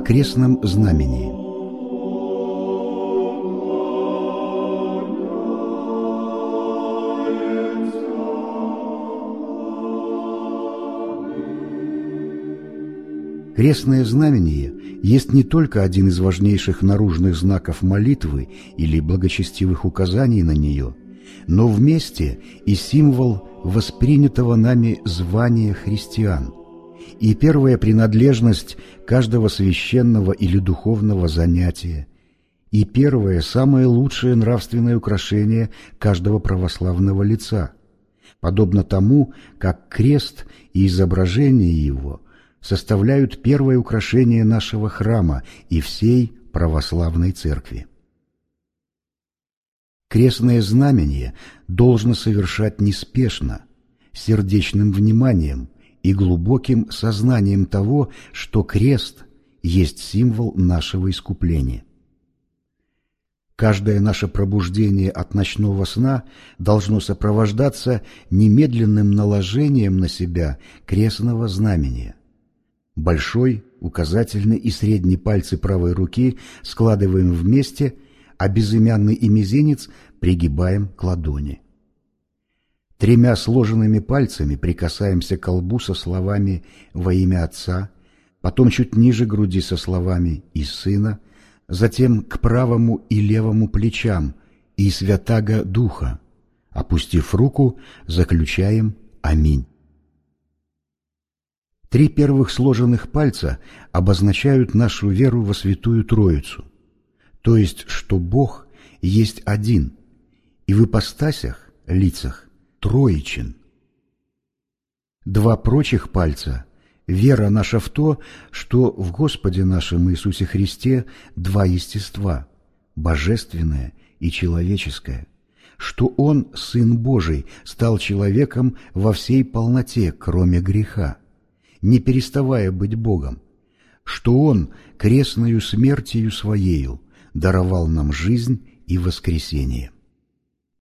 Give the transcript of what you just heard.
крестном знамении. Крестное знамение есть не только один из важнейших наружных знаков молитвы или благочестивых указаний на нее, но вместе и символ воспринятого нами звания христиан и первая принадлежность каждого священного или духовного занятия, и первое, самое лучшее нравственное украшение каждого православного лица, подобно тому, как крест и изображение его составляют первое украшение нашего храма и всей православной церкви. Крестное знамение должно совершать неспешно, сердечным вниманием и глубоким сознанием того, что крест есть символ нашего искупления. Каждое наше пробуждение от ночного сна должно сопровождаться немедленным наложением на себя крестного знамения. Большой, указательный и средний пальцы правой руки складываем вместе, а безымянный и мизинец пригибаем к ладони. Тремя сложенными пальцами прикасаемся к колбу со словами «Во имя Отца», потом чуть ниже груди со словами «И Сына», затем к правому и левому плечам «И Святаго Духа». Опустив руку, заключаем «Аминь». Три первых сложенных пальца обозначают нашу веру во Святую Троицу, то есть, что Бог есть один, и в ипостасях, лицах, троичен. Два прочих пальца – вера наша в то, что в Господе нашем Иисусе Христе два естества – божественное и человеческое, что Он, Сын Божий, стал человеком во всей полноте, кроме греха, не переставая быть Богом, что Он крестною смертью Своею даровал нам жизнь и воскресение.